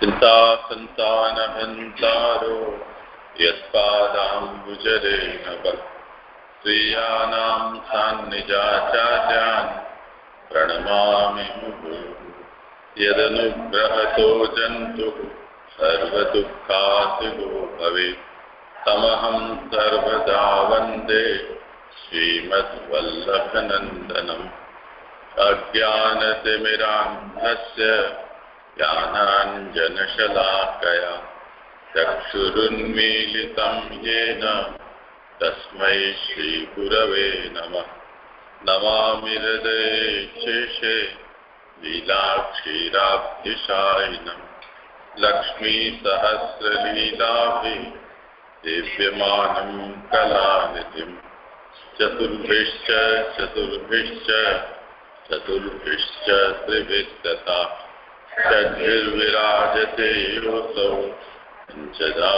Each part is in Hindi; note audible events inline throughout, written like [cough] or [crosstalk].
चिन्ता सन्तानहन्तारो यत्पादाम्बुजरेण स्त्रियाणां सान्निजाचार्यान् प्रणमामि यदनुग्रहतो जन्तुः सर्वदुःखातिगो भवेत्। तमहं सर्वदा वंदे श्रीमद्वल्लभनन्दनम्। अज्ञानतिमिरान्धस्य ज्ञानाञ्जनशलाकया। चक्षुरुन्मीलितं येन। तस्मै श्रीगुरवे नमः। नमामि हृदये शेषे लीलाक्षीराब्धिशायिनम् लक्ष्मीसहस्रलीलाभिः दिव्यमानं कलानिधिम्। चतुर्भिश्च चतुर्भिश्च चतुर्भिश्च त्रिभिस्तथा। षड्भिर्विराजते योऽसौ पञ्चदा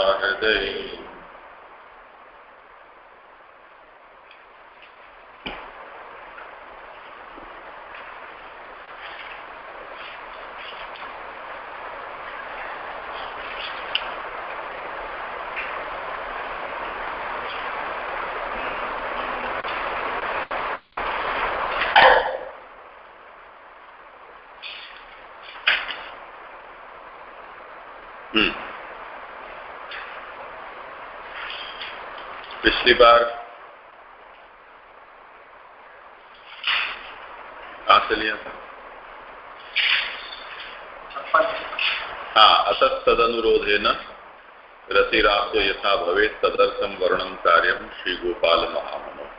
पिछली बार कहा से लिया था? हाँ असत तदनुरोधे न। रतिरासो यथा भवे तदर्थम वर्णन कार्यम श्री गोपाल महामनो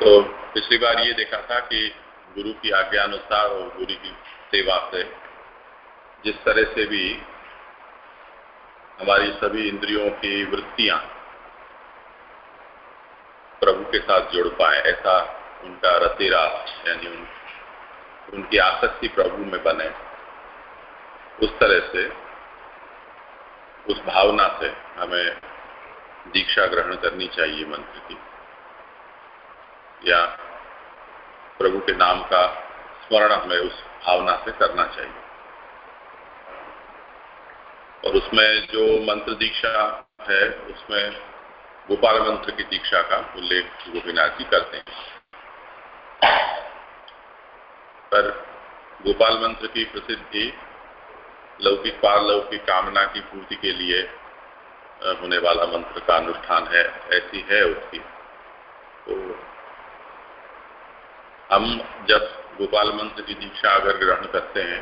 तो पिछली बार ये देखा था कि गुरु की आज्ञानुसार और गुरु की सेवा से जिस तरह से भी हमारी सभी इंद्रियों की वृत्तियाँ प्रभु के साथ जुड़ पाए ऐसा उनका रतिरा यानी उन, उनकी आसक्ति प्रभु में बने। उस तरह से उस भावना से हमें दीक्षा ग्रहण करनी चाहिए मंत्र की। या प्रभु के नाम का स्मरण हमें उस भावना से करना चाहिए। और उसमें जो मंत्र दीक्षा है, उसमें गोपाल मंत्र की दीक्षा का उल्लेख गोपीनाथ जी करते हैं। पर गोपाल मंत्र की प्रसिद्धि, लौकिक पारलौकिक कामना की पूर्ति के लिए होने वाला मंत्र का अनुष्ठान है, ऐसी है उसकी। तो हम जब गोपाल मंत्र की दीक्षा अगर ग्रहण करते हैं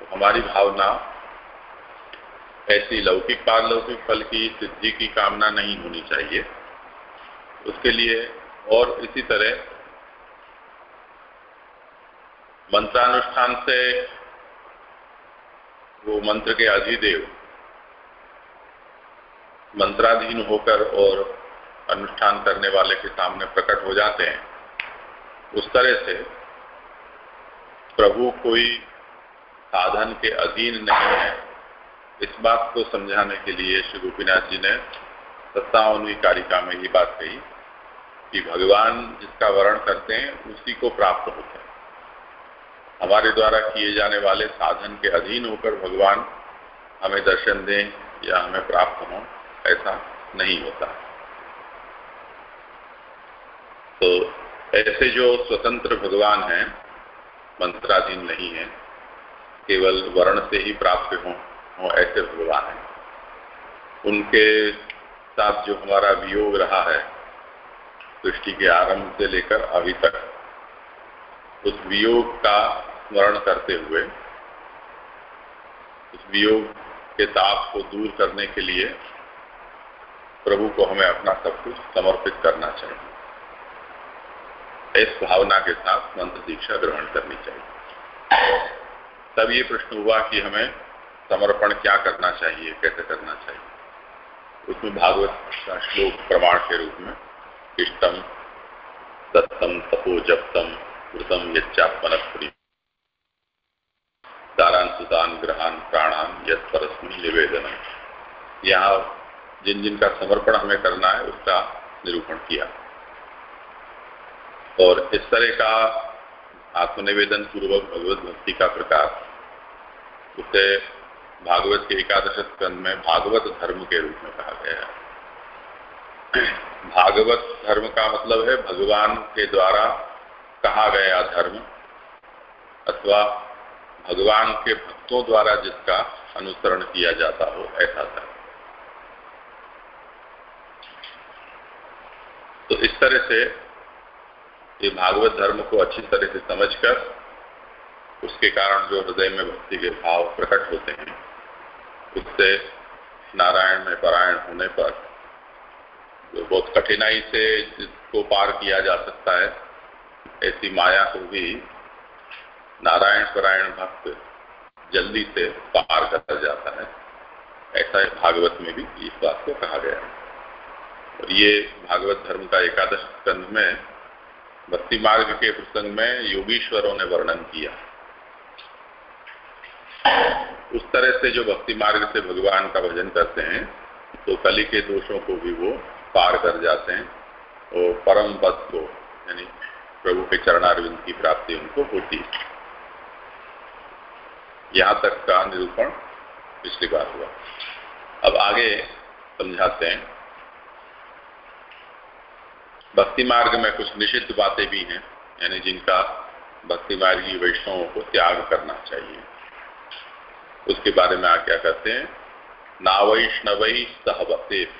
तो हमारी भावना ऐसी लौकिक पारलौकिक फल की, सिद्धि की कामना नहीं होनी चाहिए। उसके लिए और इसी तरह मंत्रानुष्ठान से वो मंत्र के अधिदेव मंत्राधीन होकर और अनुष्ठान करने वाले के सामने प्रकट हो जाते हैं। उस तरह से प्रभु कोई साधन के अधीन नहीं है। इस बात को समझाने के लिए श्री गोपीनाथ जी ने सत्तावनवी कारिका में ये बात कही कि भगवान जिसका वर्ण करते हैं, उसी को प्राप्त होते हैं। हमारे द्वारा किए जाने वाले साधन के अधीन होकर भगवान हमें दर्शन दें या हमें प्राप्त हों, ऐसा नहीं होता। तो ऐसे जो स्वतंत्र भगवान हैं, मंत्राधीन नहीं है, केवल वर्ण से ही प्राप्त हों, हो ऐसे भगवान हैं। उनके साथ जो हमारा वियोग रहा है, सृष्टि के आरंभ से लेकर अभी तक, उस वियोग का स्मरण करते हुए, उस वियोग के ताप को दूर करने के लिए प्रभु को हमें अपना सब कुछ समर्पित करना चाहिए। इस भावना के साथ मंत्र दीक्षा ग्रहण करनी चाहिए। तब ये प्रश्न हुआ कि हमें समर्पण क्या करना चाहिए, कैसे करना चाहिए? उसमें भागवत का श्लोक प्रमाण के रूप में इष्टम सत्तम तपो जप्तम कृतम यच्चात्मन दान ग्रहान प्राणान यद निवेदन। यहाँ जिन जिन का समर्पण हमें करना है, उसका निरूपण किया। और इस तरह का आत्मनिवेदन पूर्वक भगवत भक्ति का प्रकाश उसे भागवत के एकादश स्कंद में भागवत धर्म के रूप में कहा गया है। भागवत धर्म का मतलब है भगवान के द्वारा कहा गया धर्म, अथवा भगवान के भक्तों द्वारा जिसका अनुसरण किया जाता हो, ऐसा धर्म। तो इस तरह से ये भागवत धर्म को अच्छी तरह से समझकर उसके कारण जो हृदय में भक्ति के भाव प्रकट होते हैं, उससे नारायण में परायण होने पर जो बहुत कठिनाई से जिसको पार किया जा सकता है, ऐसी माया को भी नारायण परायण भक्त जल्दी से पार कर जाता है। ऐसा भागवत में भी इस बात को कहा गया है। और ये भागवत धर्म का एकादश स्कंध में भक्ति मार्ग के प्रसंग में योगीश्वरों ने वर्णन किया। उस तरह से जो भक्ति मार्ग से भगवान का भजन करते हैं तो कली के दोषों को भी वो पार कर जाते हैं और परम पद को, यानी प्रभु के चरणारविंद की प्राप्ति उनको होती है। यहाँ तक का निरूपण पिछली बार हुआ। अब आगे समझाते हैं। भक्ति मार्ग में कुछ निषिद्ध बातें भी हैं, यानी जिनका भक्ति मार्गी वैष्णवों को त्याग करना चाहिए। उसके बारे में आप क्या कहते हैं? नावैष्णव सह भक्ति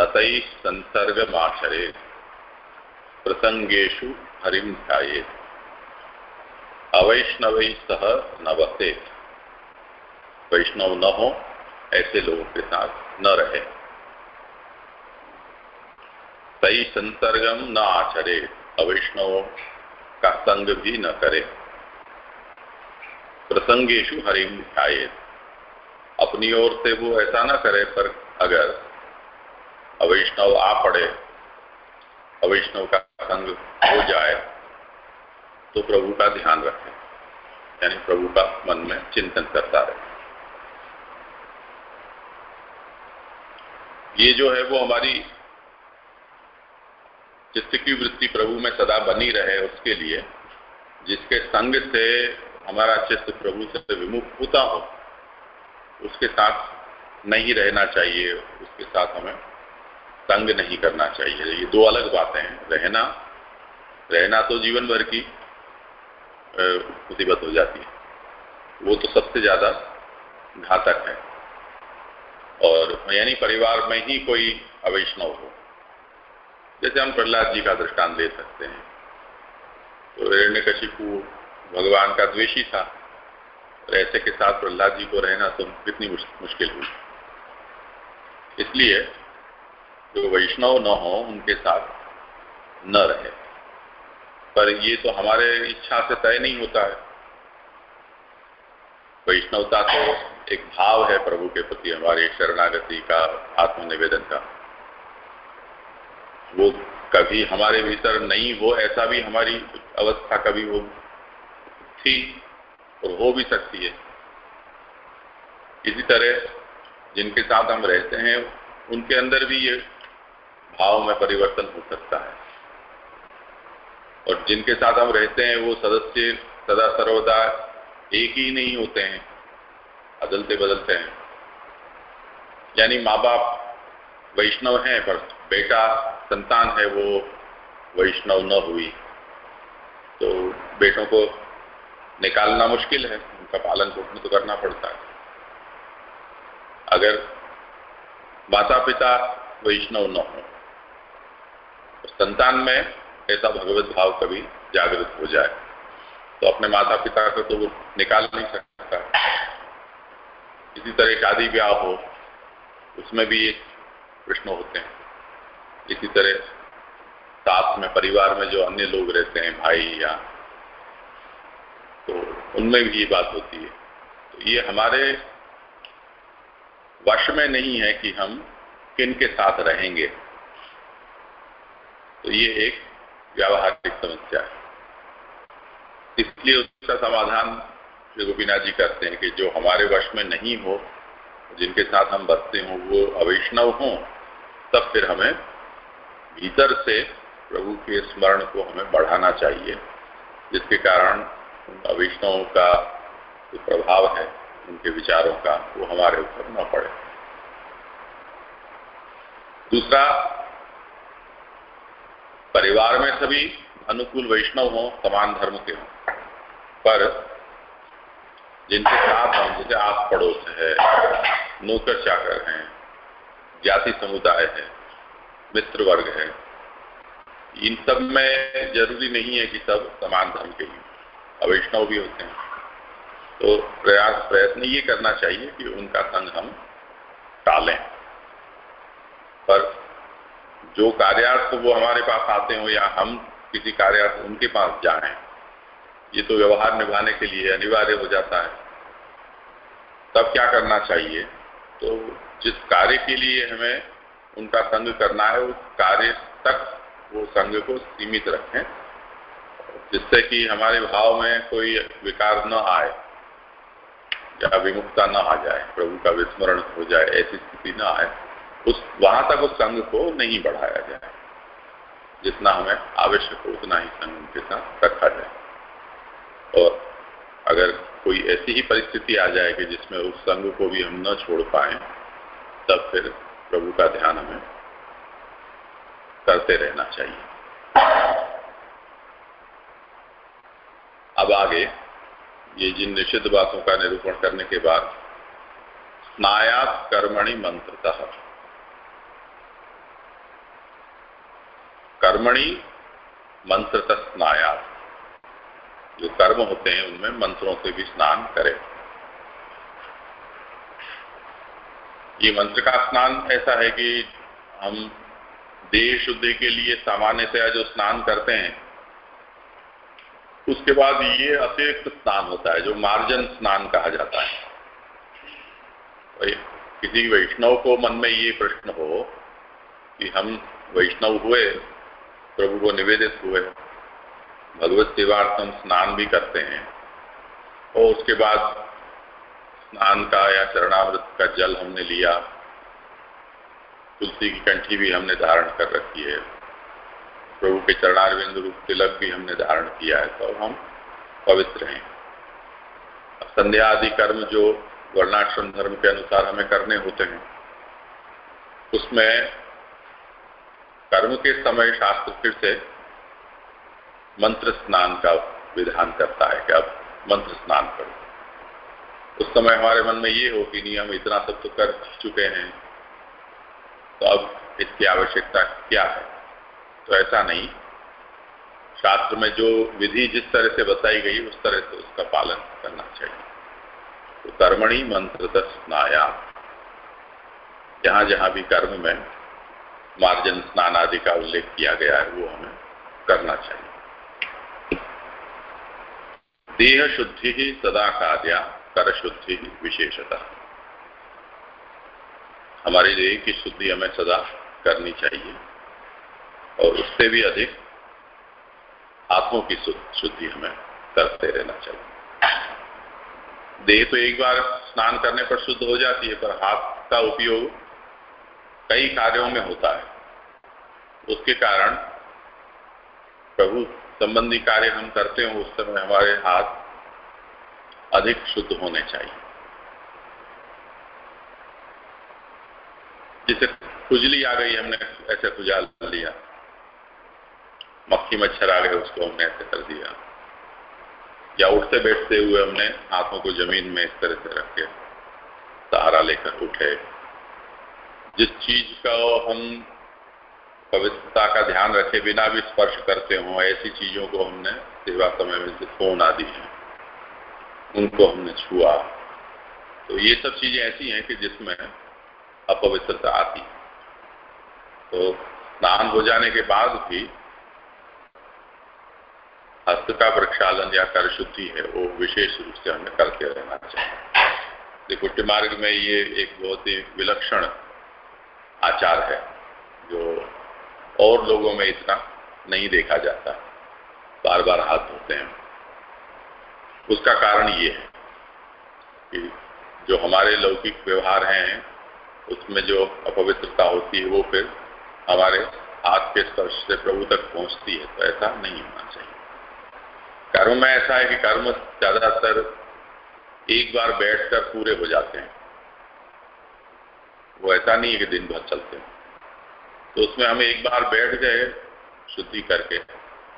नतई संसर्ग माचरे प्रसंगेशु हरिम ध्याये। अवैष्णव सह न वैष्णव न हो, ऐसे लोगों के साथ न रहे। सही संसर्गम न आचरे अवैष्णव का संग भी न करे प्रसंगेशु हरिम ध्याये अपनी ओर से वो ऐसा ना करे, पर अगर अवैष्णव आ पड़े अवैष्णव का संग हो जाए तो प्रभु का ध्यान रखे, यानी प्रभु का मन में चिंतन करता रहे। ये जो है वो हमारी चित्त की वृत्ति प्रभु में सदा बनी रहे उसके लिए, जिसके संग से हमारा चित्त प्रभु से विमुख होता हो, उसके साथ नहीं रहना चाहिए, उसके साथ हमें संग नहीं करना चाहिए। ये दो अलग बातें हैं। रहना रहना तो जीवन भर की मुसीबत हो जाती है। वो तो सबसे ज़्यादा घातक है। और यानी परिवार में ही कोई अवैष्णव हो। जैसे हम प्रहलाद जी का दृष्टांत ले सकते हैं। तो हिरण्य कशिपु भगवान का द्वेषी था, और ऐसे के साथ प्रहलाद जी को रहना तो कितनी मुश्किल हुई। इसलिए जो वैष्णव न हो, उनके साथ न रहे। पर ये तो हमारे इच्छा से तय नहीं होता है। वैष्णवता तो एक भाव है प्रभु के प्रति, हमारे शरणागति का, आत्मनिवेदन का। वो कभी हमारे भीतर नहीं हो ऐसा भी हमारी अवस्था कभी वो थी और हो भी सकती है। इसी तरह जिनके साथ हम रहते हैं, उनके अंदर भी ये भाव में परिवर्तन हो सकता है। और जिनके साथ हम रहते हैं, वो सदस्य सदा सर्वदा एक ही नहीं होते हैं, बदलते बदलते हैं। यानी माँ बाप वैष्णव हैं, पर बेटा संतान है वो वैष्णव न हुई। तो बेटों को निकालना मुश्किल है, उनका पालन पोषण तो करना पड़ता है। अगर माता पिता वैष्णव न हो तो संतान में ऐसा भगवत भाव कभी जागृत हो जाए। तो अपने माता पिता को तो वो निकाल नहीं सकता। इसी तरह शादी ब्याह हो, उसमें भी प्रश्न होते हैं। इसी तरह साथ में परिवार में जो अन्य लोग रहते हैं, भाई या तो उनमें भी ये बात होती है। तो ये हमारे वश में नहीं है कि हम किन के साथ रहेंगे। तो ये एक व्यावहारिक समस्या है। इसलिए उसका समाधान श्री गोपीनाथ जी करते हैं कि जो हमारे वश में नहीं हो, जिनके साथ हम बसते हों, वो अवैष्णव हों, तब फिर हमें भीतर से प्रभु के स्मरण को हमें बढ़ाना चाहिए, जिसके कारण उनका अवैष्णवों का जो प्रभाव है, उनके विचारों का वो हमारे ऊपर न पड़े। दूसरा, परिवार में सभी अनुकूल वैष्णव हों, समान धर्म के हों, पर जिनके साथ हम, जैसे आस पड़ोस है, नौकर चाकर हैं, जाति समुदाय है मित्र वर्ग है। इन सब में ज़रूरी नहीं है कि सब समान धर्म के ही। अवैष्णव भी होते हैं। तो प्रयास, प्रयत्न ये करना चाहिए कि उनका संग हम टालें। पर जो कार्यार्थ वो हमारे पास आते हो या हम किसी कार्यार्थ उनके पास जाएँ, ये तो व्यवहार निभाने के लिए अनिवार्य हो जाता है। तब क्या करना चाहिए? तो जिस कार्य के लिए हमें उनका संग करना है, उस कार्य तक वो संग को सीमित रखें, जिससे कि हमारे भाव में कोई विकार न आए या विमुखता न आ जाए, प्रभु का विस्मरण हो जाए, ऐसी स्थिति न आए, उस, वहाँ तक उस संघ को नहीं बढ़ाया जाए, जितना हमें आवश्यक हो, उतना ही संघ उनके साथ रखा जाए। और अगर कोई ऐसी ही परिस्थिति आ जाए कि जिसमें उस संघ को भी हम न छोड़ पाए, तब फिर प्रभु का ध्यान हमें करते रहना चाहिए। अब आगे, ये जिन निषिद्ध बातों का निरूपण करने के बाद, स्नायात कर्मणि मंत्रतः। कर्मणि मंत्रतः स्नायात। जो कर्म होते हैं, उनमें मंत्रों से भी स्नान करें। ये मंत्र का स्नान ऐसा है कि हम देह शुद्धि के लिए सामान्यतया जो स्नान करते हैं, उसके बाद ये अतिरिक्त स्नान होता है, जो मार्जन स्नान कहा जाता है। किसी वैष्णव को मन में ये प्रश्न हो कि हम वैष्णव हुए, प्रभु को निवेदित हुए, भगवत सेवार्थम स्नान भी करते हैं, और उसके बाद स्नान का या चरणामृत का जल हमने लिया। तुलसी की कंठी भी हमने धारण कर रखी है। प्रभु के चरणारविंद रूप तिलक भी हमने धारण किया है तो हम पवित्र हैं। संध्या आदि कर्म जो वर्णाश्रम धर्म के अनुसार हमें करने होते हैं, उसमें कर्म के समय शास्त्र फिर से मंत्र स्नान का विधान करता है कि अब मंत्र स्नान करो। उस समय हमारे मन में ये हो कि नहीं, हम इतना सब तो कर चुके हैं। तो अब इसकी आवश्यकता क्या है? तो ऐसा नहीं। शास्त्र में जो विधि जिस तरह से बताई गई, उस तरह से उसका पालन करना चाहिए। तो कर्मणी मंत्र स्नाया जहाँ जहाँ भी कर्म में मार्जन, स्नान आदि का उल्लेख किया गया है, वो हमें करना चाहिए। देह शुद्धि ही सदा कार्या कर शुद्धि ही विशेषता। हमारे देह की शुद्धि हमें सदा करनी चाहिए, और उससे भी अधिक हाथों की शुद्धि हमें करते रहना चाहिए। देह तो एक बार स्नान करने पर शुद्ध हो जाती है, पर हाथ का उपयोग कई कार्यों में होता है। उसके कारण प्रभु संबंधी कार्य हम करते हो, उस समय हमारे हाथ अधिक शुद्ध होने चाहिए। जिसे खुजली आ गई, हमने ऐसे खुजाल लिया। मक्खी मच्छर आ गए, उसको हमने ऐसे कर दिया। या उठते बैठते हुए हमने हाथों को ज़मीन में इस तरह से रख के सहारा लेकर उठे। जिस चीज़ का हम पवित्रता का ध्यान रखे, बिना भी स्पर्श करते हो, ऐसी चीज़ों को हमने सेवा समय में जो फ़ोन आदि है। उनको हमने छुआ। तो ये सब चीज़ें ऐसी हैं कि जिसमें अपवित्रता आती तो स्नान हो जाने के बाद भी हस्त का प्रक्षालन या कर शुद्धि है, वो विशेष रूप से हमें करते रहना चाहिए। त्रिकुटी मार्ग में ये एक बहुत ही विलक्षण आचार है, जो और लोगों में इतना नहीं देखा जाता। बार बार हाथ धोते हैं। उसका कारण ये है कि जो हमारे लौकिक व्यवहार हैं, उसमें जो अपवित्रता होती है, वो फिर हमारे हाथ के स्पर्श से प्रभु तक पहुँचती है तो ऐसा नहीं होना चाहिए। कर्म में ऐसा है कि कर्म ज़्यादातर एक बार बैठकर पूरे हो जाते हैं। वो ऐसा नहीं है कि दिन भर चलते हैं। तो उसमें हम एक बार बैठ गए, शुद्धि करके,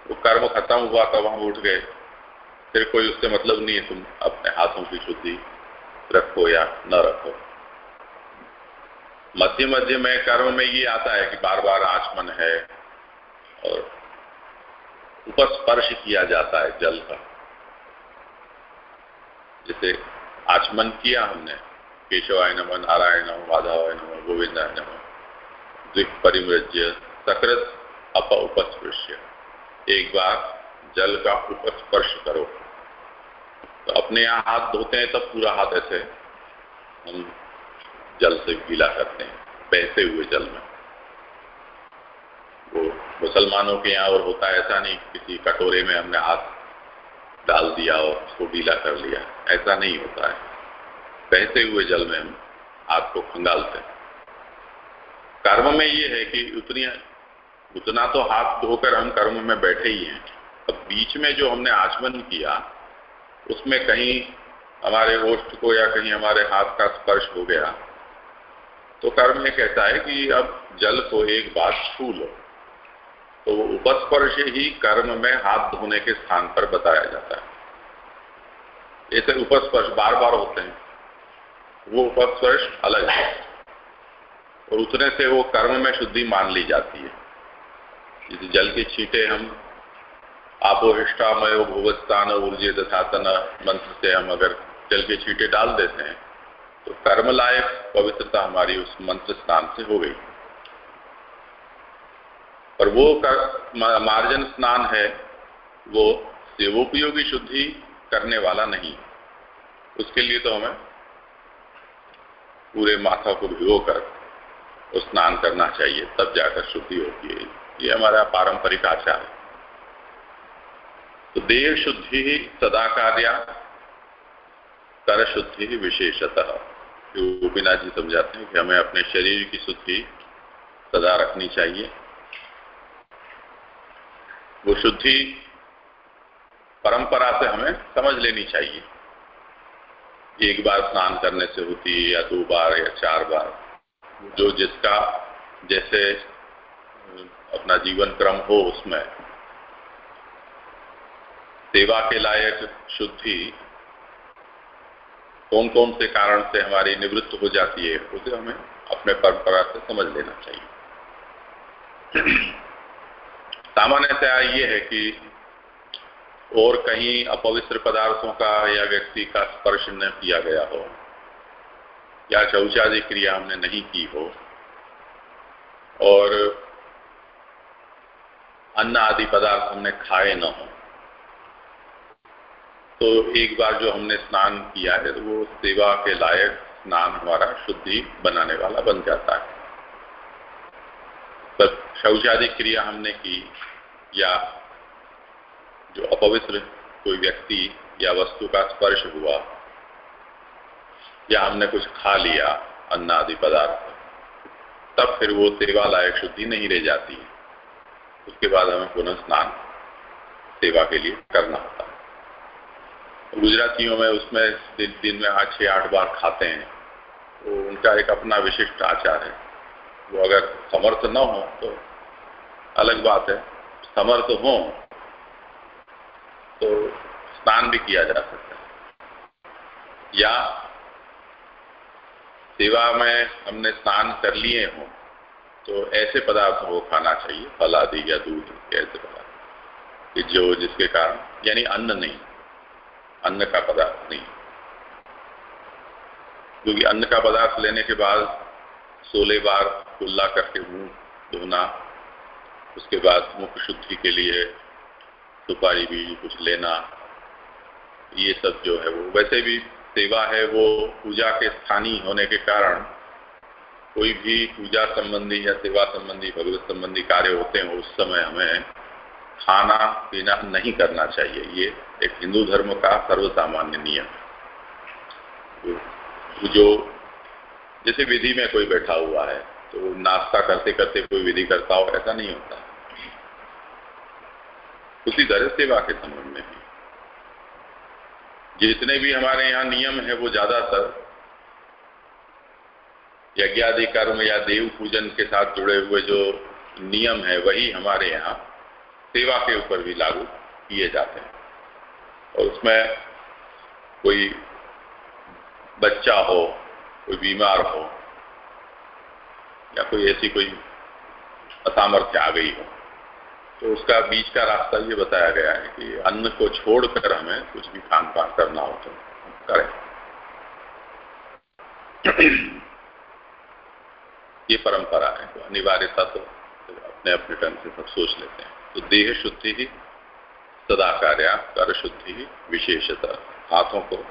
वो कर्म खत्म हुआ, तब हम उठ गए। फिर कोई उससे मतलब नहीं है, तुम अपने हाथों की शुद्धि रखो या न रखो। मध्य मध्य में कर्म में ये आता है कि बार बार आचमन है और उपस्पर्श किया जाता है जल का। जैसे आचमन किया हमने, केशवाय नम, नारायण नम माधवाय नम, गोविंदाय नम द्विप परिमृज्य सकृत अप उपस्पृश्य एक बार जल का ऊपर स्पर्श करो। तो अपने यहाँ हाथ धोते हैं, तब पूरा हाथ ऐसे हम जल से गीला करते हैं, बहते हुए जल में। वो मुसलमानों के यहाँ और होता है, ऐसा नहीं किसी कटोरे में हमने हाथ डाल दिया और उसको गीला कर लिया, ऐसा नहीं होता है। बहते हुए जल में हम हाथ को खंगालते हैं। कर्म में ये है कि उतनी, उतना तो हाथ धोकर हम कर्म में बैठे ही हैं। अब बीच में जो हमने आचमन किया, उसमें कहीं हमारे ओष्ठ को या कहीं हमारे हाथ का स्पर्श हो गया। तो कर्म ये कहता है कि अब जल को एक बार छू लो। तो वो उपस्पर्श ही कर्म में हाथ धोने के स्थान पर बताया जाता है। ऐसे उपस्पर्श बार बार होते हैं। वो उपस्पर्श अलग है। और उतने से वो कर्म में शुद्धि मान ली जाती है। जल के छींटे हम आपोहिष्टामय भूवस्थान ऊर्जे तथा तन मंत्र से हम अगर जल के छींटे डाल देते हैं तो कर्म लायक पवित्रता हमारी उस मंत्र स्नान से हो गई। और वो मार्जन स्नान है, वो सेवोपयोगी शुद्धि करने वाला नहीं। उसके लिए तो हमें पूरे माथा को भिगोकर स्नान करना चाहिए, तब जाकर शुद्धि होती है। ये हमारा पारंपरिक आचार है। तो देह शुद्धि ही सदा कार्य कर शुद्धि ही विशेषतः। गोपीनाथ जी समझाते हैं कि हमें अपने शरीर की शुद्धि सदा रखनी चाहिए। वो शुद्धि परंपरा से हमें समझ लेनी चाहिए। एक बार स्नान करने से होती है या दो बार या चार बार। जो जिसका जैसे अपना जीवन क्रम हो उसमें सेवा के लायक शुद्धि कौन कौन से कारण से हमारी निवृत्त हो जाती है, उसे हमें अपने परंपरा से समझ लेना चाहिए। सामान्यतया ये है कि और कहीं अपवित्र पदार्थों का या व्यक्ति का स्पर्श न किया गया हो, या शौचादि क्रिया हमने नहीं की हो, और अन्न आदि पदार्थ हमने खाए न हो तो एक बार जो हमने स्नान किया है तो वो सेवा के लायक स्नान हमारा शुद्धि बनाने वाला बन जाता है। शौचादि क्रिया हमने की, या जो अपवित्र कोई व्यक्ति या वस्तु का स्पर्श हुआ, या हमने कुछ खा लिया, अन्न आदि पदार्थ, तब फिर वो सेवा लायक शुद्धि नहीं रह जाती। है उसके बाद हमें पुनः स्नान सेवा के लिए करना होता है। गुजरातियों में उसमें दिन दिन में आठ छः आठ बार खाते हैं। तो उनका एक अपना विशिष्ट आचार है। वो अगर समर्थ न हो तो अलग बात है। समर्थ हो तो स्नान भी किया जा सकता है। या सेवा में हमने स्नान कर लिए हो तो ऐसे पदार्थ को खाना चाहिए। फल आदि या दूध ऐसे पदार्थ कि जो जिसके कारण, यानी अन्न नहीं। अन्न का पदार्थ नहीं। क्योंकि अन्न का पदार्थ लेने के बाद सोलह बार कुल्ला करके मुँह धोना, उसके बाद मुख शुद्धि के लिए सुपारी भी कुछ लेना, ये सब जो है वो। वैसे भी सेवा है वो पूजा के स्थानीय होने के कारण कोई भी पूजा संबंधी या सेवा संबंधी, भगवत संबंधी कार्य होते हैं, उस समय हमें खाना पीना नहीं करना चाहिए। ये एक हिंदू धर्म का सर्वसामान्य नियम जो जैसे विधि में कोई बैठा हुआ है तो नाश्ता करते करते कोई विधि करता हो, ऐसा नहीं होता। उसी तरह सेवा के संबंध में भी। जितने भी हमारे यहाँ नियम है, वो ज़्यादातर यज्ञादि कर्म या देव पूजन के साथ जुड़े हुए जो नियम है, वही हमारे यहाँ सेवा के ऊपर भी लागू किए जाते हैं। और उसमें कोई बच्चा हो, कोई बीमार हो, या कोई ऐसी कोई असामर्थ्य आ गई हो। तो उसका बीच का रास्ता ये बताया गया है कि अन्न को छोड़कर हमें कुछ भी खान पान करना हो तो करें। ये परंपरा है तो अनिवार्यता तो अपने अपने ढंग से सब सोच लेते हैं। तो देह शुद्धि ही सदा कार्य कर शुद्धि विशेषता, हाथों को।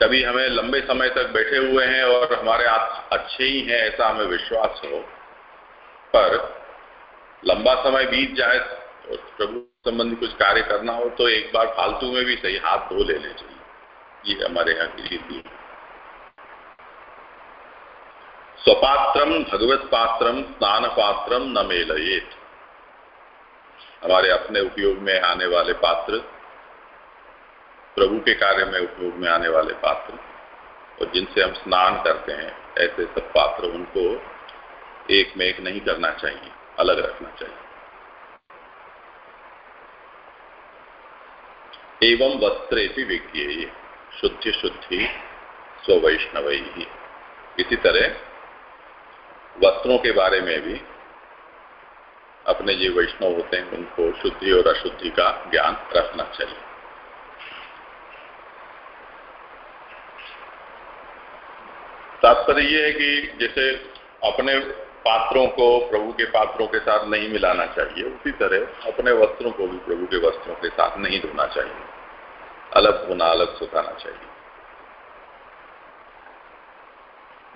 कभी हमें लंबे समय तक बैठे हुए हैं और हमारे हाथ अच्छे ही हैं, ऐसा हमें विश्वास हो, पर लंबा समय बीत जाए और प्रभु संबंधी कुछ कार्य करना हो तो एक बार फालतू में भी सही हाथ धो लेने चाहिए। ये हमारे यहाँ की रीति स्वपात्रम भगवत पात्रम स्नान पात्रम न मेलयेत। हमारे अपने उपयोग में आने वाले पात्र, प्रभु के कार्य में उपयोग में आने वाले पात्र, और जिनसे हम स्नान करते हैं, ऐसे सब पात्र उनको एक में एक नहीं करना चाहिए, अलग रखना चाहिए। एवं वस्त्रे भी विज्ञेय, शुद्धि शुद्धि स्वैष्णव ही इसी तरह वस्त्रों के बारे में भी अपने जो वैष्णव होते हैं, उनको शुद्धि और अशुद्धि का ज्ञान रखना चाहिए। तात्पर्य यह है कि जैसे अपने पात्रों को, प्रभु के पात्रों के साथ नहीं मिलाना चाहिए, उसी तरह अपने वस्त्रों को भी प्रभु के वस्त्रों के साथ नहीं धोना चाहिए। अलग होना, अलग सुखाना चाहिए।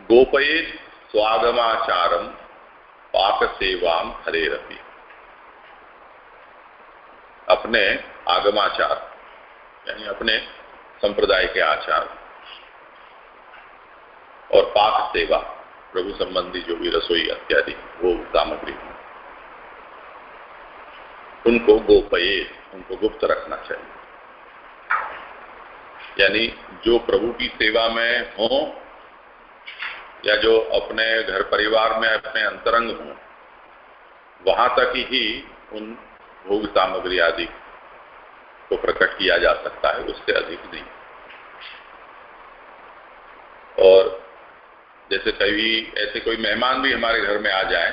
गोपये स्वागमाचारम पाक सेवाम हरे रवि अपने आगमाचार, यानी अपने संप्रदाय के आचार और पाक सेवा, प्रभु संबंधी जो भी रसोई इत्यादि, वो सामग्री उनको गोपये, उनको गुप्त रखना चाहिए। यानी जो प्रभु की सेवा में हो, या जो अपने घर परिवार में अपने अंतरंग हो, वहाँ तक ही उन भोग सामग्री आदि को प्रकट किया जा सकता है, उससे अधिक नहीं। और जैसे कभी ऐसे कोई मेहमान भी हमारे घर में आ जाए,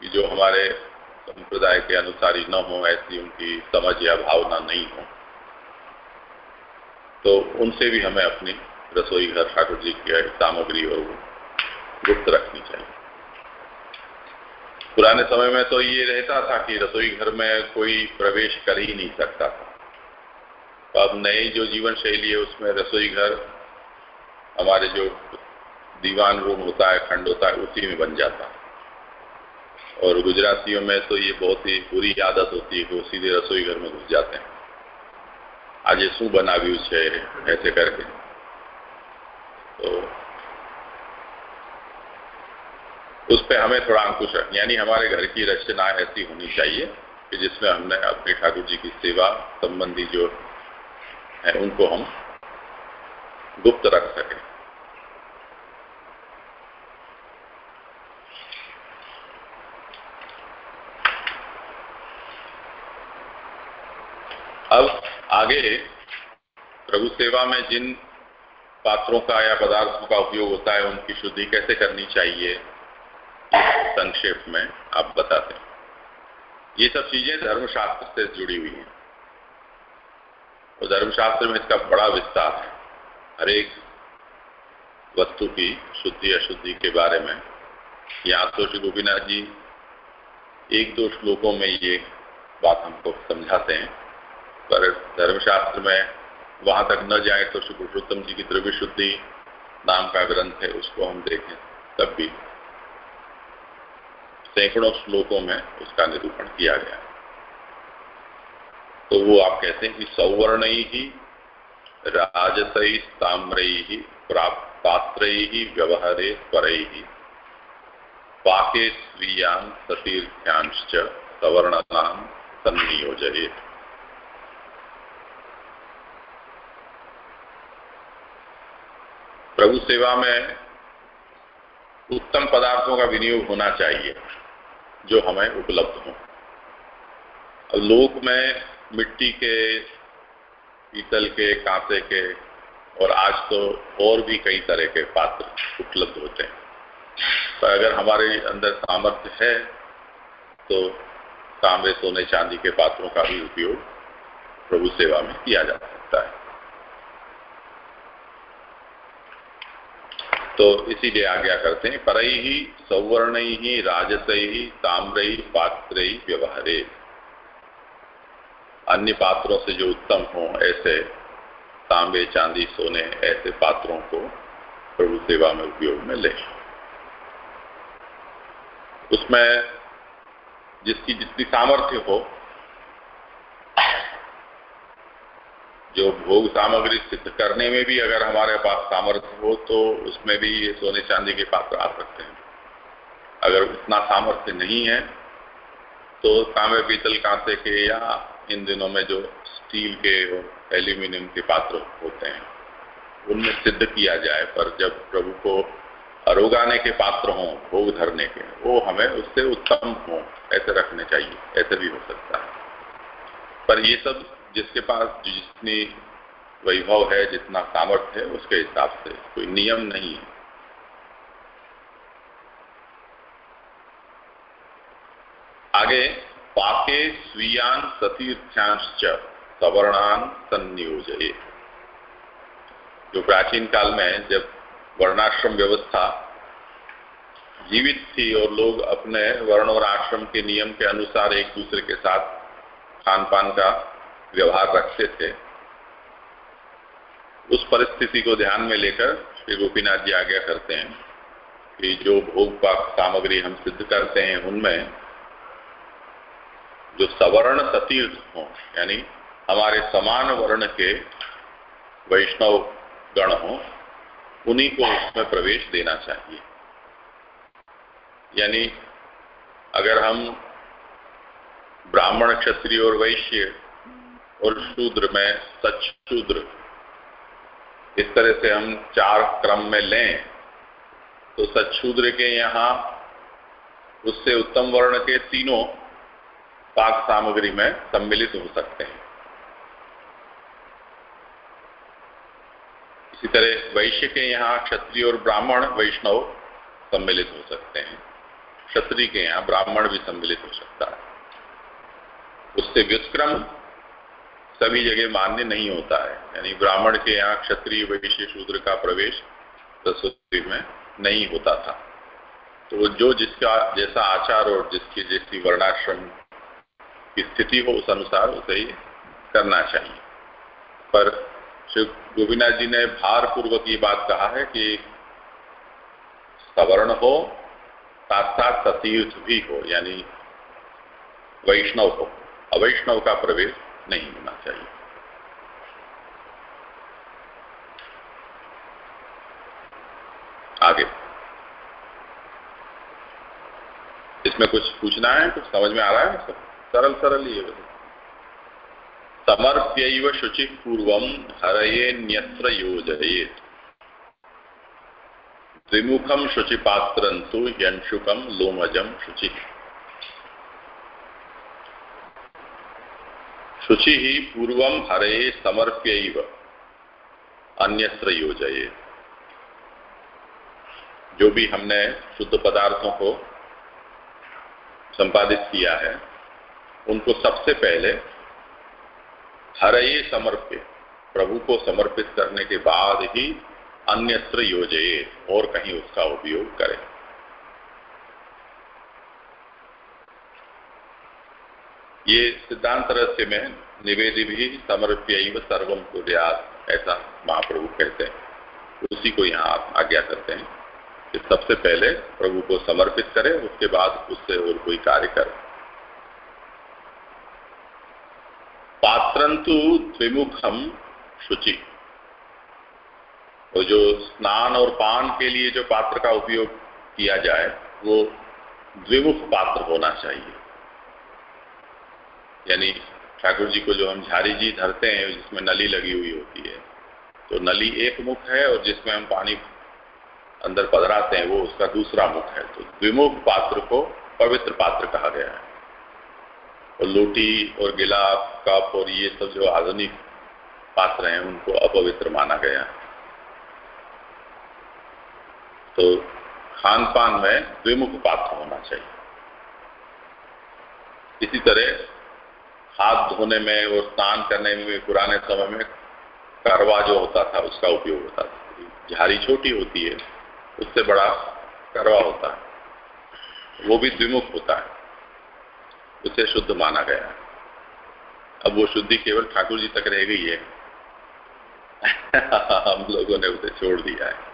कि जो हमारे संप्रदाय के अनुसार ही न हो, ऐसी उनकी समझ या भावना नहीं हो तो उनसे भी हमें अपनी रसोई घर, ठाकुर जी की सामग्री और गुप्त रखनी चाहिए। पुराने समय में तो ये रहता था कि रसोई घर में कोई प्रवेश कर ही नहीं सकता था। तो अब नई जो जीवन शैली है, उसमें रसोई घर हमारे जो दीवान रूम होता है, खंड होता है, उसी में बन जाता है। और गुजरातियों में तो ये बहुत ही बुरी आदत होती है कि वो सीधे रसोई घर में घुस जाते हैं। आज शू है, ऐसे करके। तो उस पर हमें थोड़ा अंकुश रखना यानी हमारे घर की रचना ऐसी होनी चाहिए कि जिसमें हमने अपने ठाकुर जी की सेवा संबंधी जो है उनको हम गुप्त रख सकें। अब आगे प्रभु सेवा में जिन पात्रों का या पदार्थों का उपयोग होता है, उनकी शुद्धि कैसे करनी चाहिए? संक्षेप में आप बताते हैं। ये सब चीज़ें धर्मशास्त्र से जुड़ी हुई हैं। और धर्मशास्त्र में इसका बड़ा विस्तार है। हर एक वस्तु की शुद्धि, अशुद्धि के बारे में। यहाँ तो श्री गोपीनाथ जी एक दो श्लोकों में ये बात हमको समझाते हैं। पर धर्मशास्त्र में वहाँ तक न जाए तो श्री पुरुषोत्तम जी की द्रव्य शुद्धि नाम का ग्रंथ है, उसको हम देखें तब भी। सैकड़ों श्लोकों में उसका निरूपण किया गया तो वो आप कहते हैं कि सौवर्ण ही राजसैस्ताम्रैः पात्रैः व्यवहारे स्वरैः। पाके स्वीयान् सतीर्थ्यांश्च सवर्णनां सन्नियोजयेत्। प्रभु सेवा में उत्तम पदार्थों का विनियोग होना चाहिए। जो हमें उपलब्ध हो। लोक में मिट्टी के, पीतल के, कांसे के और आज तो और भी कई तरह के पात्र उपलब्ध होते हैं। पर अगर हमारे अंदर सामर्थ्य है तो तांबे, सोने, चांदी के पात्रों का भी उपयोग प्रभु सेवा में किया जा सकता है। तो इसीलिए आज्ञा करते हैं, पर ही सौवर्ण ही राजस ही ताम्र ही पात्र ही व्यवहारे। अन्य पात्रों से जो उत्तम हो, ऐसे तांबे, चांदी, सोने, ऐसे पात्रों को प्रभु सेवा में उपयोग में ले। उसमें जिसकी जितनी सामर्थ्य हो जो भोग सामग्री सिद्ध करने में भी अगर हमारे पास सामर्थ्य हो तो उसमें भी ये सोने चांदी के पात्र आ सकते हैं। अगर उतना सामर्थ्य नहीं है तो तांबे पीतल कांसे के या इन दिनों में जो स्टील के एल्यूमिनियम के पात्र होते हैं, उनमें सिद्ध किया जाए। पर जब प्रभु को अरोगाने के पात्र हों, भोग धरने के, वो हमें उससे उत्तम हो, ऐसे रखने चाहिए, ऐसे भी हो सकता है। पर ये सब जिसके पास जितनी वैभव है, जितना सामर्थ्य है, उसके हिसाब से कोई नियम नहीं है। आगे, पाके स्वीयान सतीर्थ्यांश सवर्णान संयोजये। जो प्राचीन काल में जब वर्णाश्रम व्यवस्था जीवित थी और लोग अपने वर्ण और आश्रम के नियम के अनुसार एक दूसरे के साथ खान पान का व्यवहार रखते थे उस परिस्थिति को ध्यान में लेकर श्री गोपीनाथ जी आज्ञा करते हैं कि जो भोग पाक सामग्री हम सिद्ध करते हैं, उनमें जो सवर्ण सतीर्थ हो, यानी हमारे समान वर्ण के वैष्णव गण हो, उन्हीं को उसमें प्रवेश देना चाहिए। यानी अगर हम ब्राह्मण क्षत्रिय और वैश्य और शूद्र में सचशूद्र इस तरह से हम चार क्रम में लें तो सचशूद्र के यहाँ, उससे उत्तम वर्ण के तीनों पाक सामग्री में सम्मिलित हो सकते हैं। इसी तरह वैश्य के यहाँ क्षत्रिय और ब्राह्मण वैष्णव सम्मिलित हो सकते हैं। क्षत्रिय के यहाँ ब्राह्मण भी सम्मिलित हो सकता है। उससे व्युत्क्रम सभी जगह मान्य नहीं होता है। यानी ब्राह्मण के यहाँ क्षत्रिय, वैश्य, शूद्र का प्रवेश रसोई में नहीं होता था। तो जो जिसका जैसा आचार और जिसकी जैसी वर्णाश्रम की स्थिति हो उस अनुसार उसे ही करना चाहिए। पर श्री गोपीनाथ जी ने भार पूर्वक ये बात कहा है कि सवर्ण हो साथ साथ सतीर्थ भी हो, यानी वैष्णव हो। अवैष्णव का प्रवेश नहीं होना चाहिए। आगे। इसमें कुछ पूछना है? कुछ समझ में आ रहा है? सब सरल सरल ही है समर्प्य शुचि पूर्व हरये न्यत्र योजयेत। त्रिमुखम शुचिपात्रंतु यंशुकम लोमजम शुचि। शुचि ही पूर्व हरे समर्प्य अन्यत्र योजये। जो भी हमने शुद्ध पदार्थों को संपादित किया है, उनको सबसे पहले हरये समर्पित प्रभु को समर्पित करने के बाद ही अन्यत्र योजये और कहीं उसका उपयोग करें। ये सिद्धांत रहस्य में निवेदी भी समर्प्य सर्वम को ऐसा महाप्रभु कहते हैं। उसी को यहाँ आप आज्ञा करते हैं कि सबसे पहले प्रभु को समर्पित करें, उसके बाद उससे और कोई कार्य करें। पात्रंतु द्विमुखम शुचि। और जो स्नान और पान के लिए जो पात्र का उपयोग किया जाए, वो द्विमुख पात्र होना चाहिए। यानी ठाकुर जी को जो हम झारी जी धरते हैं, जिसमें नली लगी हुई होती है। तो नली एक मुख है और जिसमें हम पानी अंदर पधराते हैं, वो उसका दूसरा मुख है। तो द्विमुख पात्र को पवित्र पात्र कहा गया है। और लोटी और गिलास कप और ये सब जो आधुनिक पात्र हैं, उनको अपवित्र माना गया है। तो खान पान में द्विमुख पात्र होना चाहिए। इसी तरह हाथ धोने में और स्नान करने में पुराने समय में करवा जो होता था, उसका उपयोग होता था। झाड़ी छोटी होती है, उससे बड़ा करवा होता है। वो भी द्विमुख होता है। उसे शुद्ध माना गया है। अब वो शुद्धि केवल ठाकुर जी तक रह गई है। [laughs] हम लोगों ने उसे छोड़ दिया है।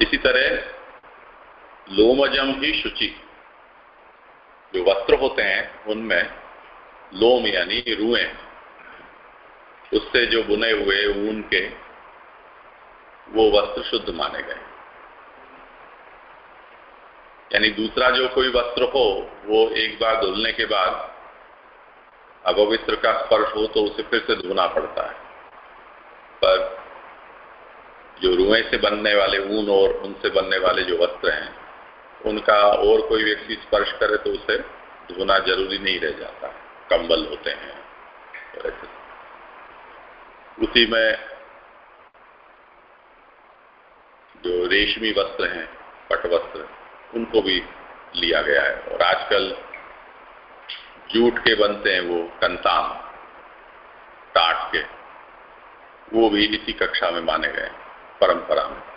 इसी तरह लोमजम ही शुचि। जो वस्त्र होते हैं, उनमें लोम यानी रुए, उससे जो बुने हुए ऊन के, वो वस्त्र शुद्ध माने गए। यानी दूसरा जो कोई वस्त्र हो, वो एक बार धुलने के बाद अपवित्र का स्पर्श हो तो उसे फिर से धोना पड़ता है। पर जो रुए से बनने वाले ऊन और उनसे बनने वाले जो वस्त्र हैं उनका और कोई व्यक्ति स्पर्श करे तो उसे धोना ज़रूरी नहीं रह जाता, कंबल होते हैं। उसी में जो रेशमी वस्त्र हैं, पट वस्त्र, उनको भी लिया गया है। और आजकल जूट के बनते हैं वो कंतान, टाट के। वो भी इसी कक्षा में माने गए परंपरा में।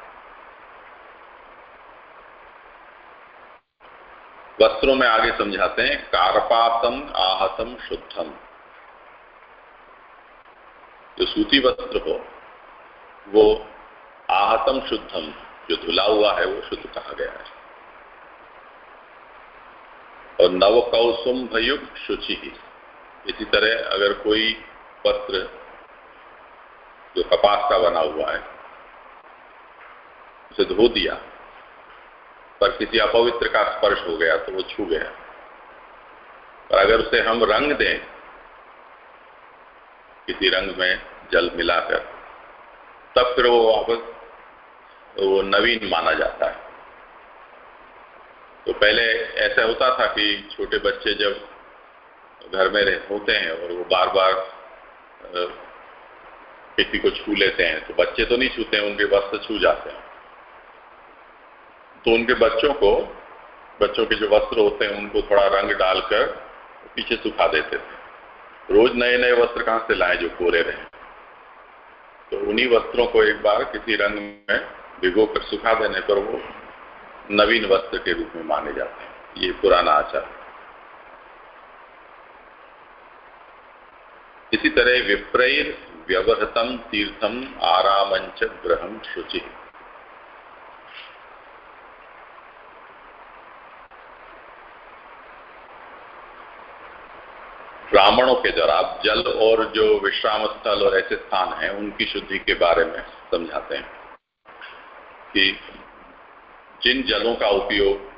वस्त्रों में आगे समझाते हैं, कारपातम आहतम शुद्धम। जो सूती वस्त्र हो, वो आहतम शुद्धम, जो धुला हुआ है, वो शुद्ध कहा गया है। और नव कौसुम भयुक्त शुचि ही। इसी तरह अगर कोई वस्त्र जो कपास का बना हुआ है, उसे धो दिया पर किसी अपवित्र का स्पर्श हो गया तो वो छू गया। पर अगर उसे हम रंग दें, किसी रंग में जल मिलाकर, तब फिर वो वापस, वो नवीन माना जाता है। तो पहले ऐसा होता था कि छोटे बच्चे जब घर में होते हैं और वो बार बार किसी को छू लेते हैं तो बच्चे तो नहीं छूते हैं उनके वस्त्र छू जाते हैं। तो उनके बच्चों को, बच्चों के जो वस्त्र होते हैं, उनको थोड़ा रंग डालकर पीछे सुखा देते थे। रोज नए नए वस्त्र कहाँ से लाए जो कोरे रहे? तो उन्हीं वस्त्रों को एक बार किसी रंग में भिगो कर सुखा देने पर वो नवीन वस्त्र के रूप में माने जाते हैं। ये पुराना आचार इसी तरह विप्रैर व्यवहतम तीर्थम आरामंच ग्रहम शुचि। ब्राह्मणों के द्वारा, आप जल और जो विश्राम स्थल और ऐसे स्थान हैं, उनकी शुद्धि के बारे में समझाते हैं कि जिन जलों का उपयोग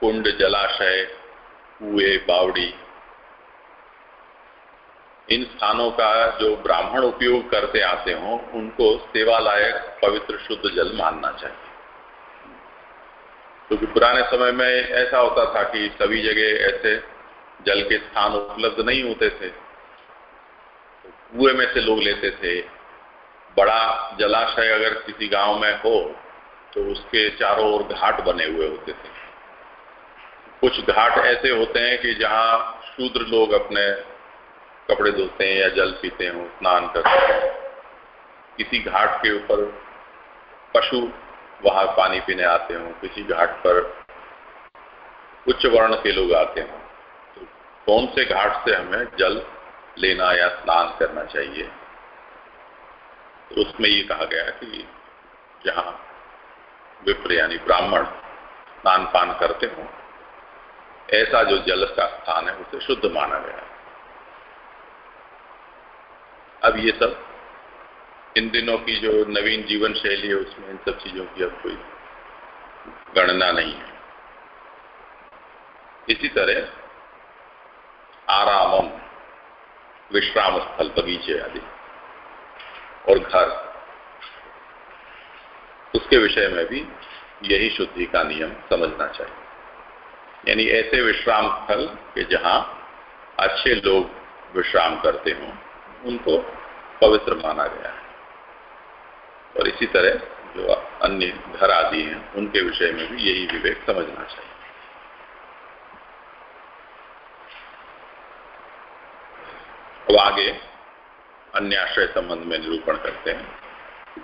कुंड, जलाशय, कुएँ, बावड़ी, इन स्थानों का जो ब्राह्मण उपयोग करते आते हों, उनको सेवा लायक पवित्र, शुद्ध जल मानना चाहिए। क्योंकि तो पुराने समय में ऐसा होता था कि सभी जगह ऐसे जल के स्थान उपलब्ध नहीं होते थे। कुएँ में से लोग लेते थे। बड़ा जलाशय अगर किसी गाँव में हो तो उसके चारों ओर घाट बने हुए होते थे। कुछ घाट ऐसे होते हैं कि जहाँ शूद्र लोग अपने कपड़े धोते हैं या जल पीते हो, स्नान करते हैं। किसी घाट के ऊपर पशु वहाँ पानी पीने आते हो, किसी घाट पर उच्च वर्ण के लोग आते हों। कौन से घाट से हमें जल लेना या स्नान करना चाहिए। तो उसमें ये कहा गया कि जहाँ विप्र यानी ब्राह्मण स्नान पान करते हो, ऐसा जो जल का स्थान है, उसे शुद्ध माना गया अब ये सब इन दिनों की जो नवीन जीवन शैली है, उसमें इन सब चीज़ों की अब कोई गणना नहीं है। इसी तरह आरामम, विश्राम स्थल बगीचे आदि और घर। उसके विषय में भी यही शुद्धि का नियम समझना चाहिए। यानी ऐसे विश्राम स्थल के जहाँ अच्छे लोग विश्राम करते हों, उनको पवित्र माना गया है। और इसी तरह जो अन्य घर आदि हैं, उनके विषय में भी यही विवेक समझना चाहिए। अब आगे अन्य आश्रय संबंध में निरूपण करते हैं।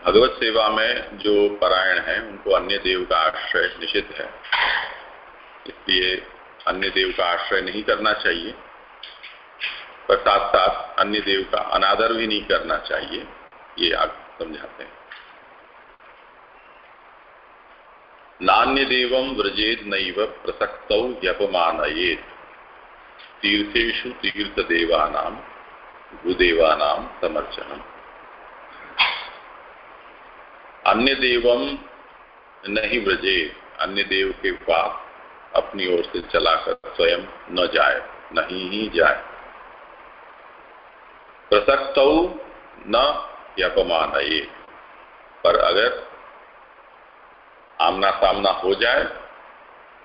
भगवत सेवा में जो परायण है, उनको अन्य देव का आश्रय निषिद्ध है। इसलिए अन्य देव का आश्रय नहीं करना चाहिए, पर साथ साथ अन्य देव का अनादर भी नहीं करना चाहिए, ये आप समझाते हैं। नान्य देवम व्रजेद नैव प्रसक्त यपमानयेत तीर्थेशु तीर्थ देवानाम भूदेवानाम समर्चनम। अन्य देवम नहीं ब्रजे अन्य देव के पाप अपनी ओर से चलाकर स्वयं न जाए, नहीं ही जाए। प्रसक्त न अपमान ये पर अगर आमना सामना हो जाए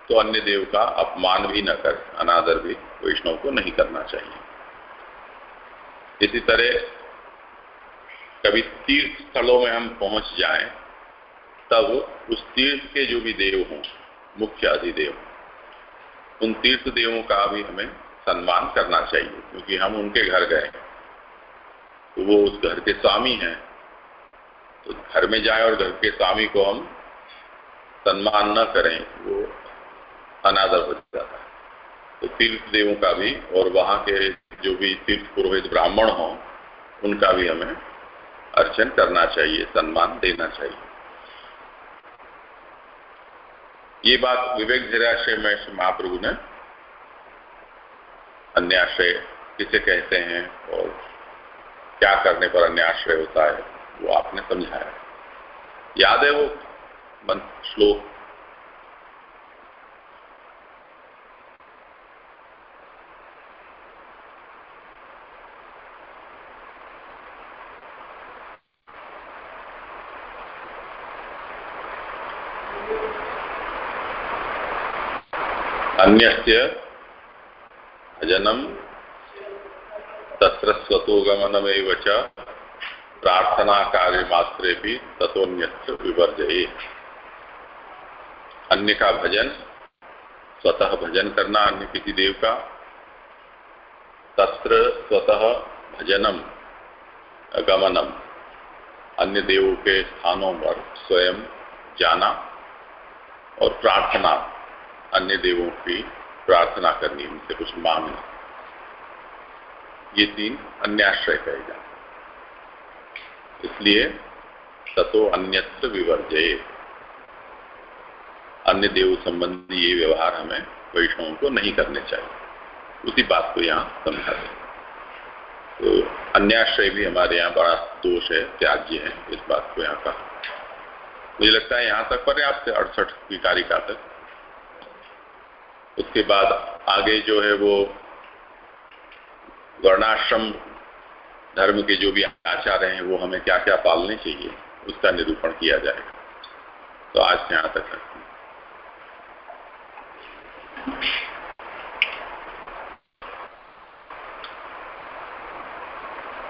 तो अन्य देव का अपमान भी न कर, अनादर भी वैष्णव को नहीं करना चाहिए। इसी तरह कभी तीर्थ स्थलों में हम पहुँच जाएँ, तब उस तीर्थ के जो भी देव हों, मुख्य अधिदेव उन तीर्थ देवों का भी हमें सम्मान करना चाहिए, क्योंकि हम उनके घर गए तो वो उस घर के स्वामी हैं। तो घर में जाए और घर के स्वामी को हम सम्मान न करें, वो अनादर हो जाता है। तो तीर्थ देवों का भी और वहाँ के जो भी तीर्थ पुरोहित ब्राह्मण हो, उनका भी हमें अर्चन करना चाहिए, सम्मान देना चाहिए। ये बात विवेक धैर्याश्रय में श्री महाप्रभु ने अन्याश्रय, किसे कहते हैं और क्या करने पर अन्याश्रय होता है, वो आपने समझाया। याद है वो श्लोक अन्यस्य भजनम तत्र स्वतोगमनमेव च भी तथोन्यस्य विवर्जये। अन्य का भजन, स्वतः भजन करना अन्य किसी देव का, तत्र स्वतः भजनम, गमनम, अन्य देवों के स्थानों पर स्वयं जाना और प्रार्थना अन्य देवों की प्रार्थना करनी, उनसे कुछ मांगना। ये तीन अन्याश्रय कहे जाते इसलिए तथो अन्यत्र विवर्जय। अन्य देव संबंधी ये व्यवहार हमें वैष्णवों को नहीं करने चाहिए। उसी बात को यहाँ समझा दें तो अन्याश्रय भी हमारे यहाँ बड़ा दोष है, त्याज्य है, इस बात को यहाँ कहा। मुझे लगता है यहाँ तक पर्याप्त अड़सठ की कारिका तक। उसके बाद आगे जो है वो वर्णाश्रम धर्म के जो भी आचार्य हैं, वो हमें क्या क्या पालने चाहिए, उसका निरूपण किया जाएगा। तो आज यहाँ तक रखते